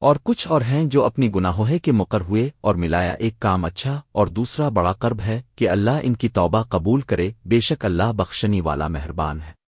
اور کچھ اور ہیں جو اپنی گناہوں کے مقر ہوئے اور ملایا ایک کام اچھا اور دوسرا بڑا قرب ہے کہ اللہ ان کی توبہ قبول کرے، بے شک اللہ بخشنی والا مہربان ہے۔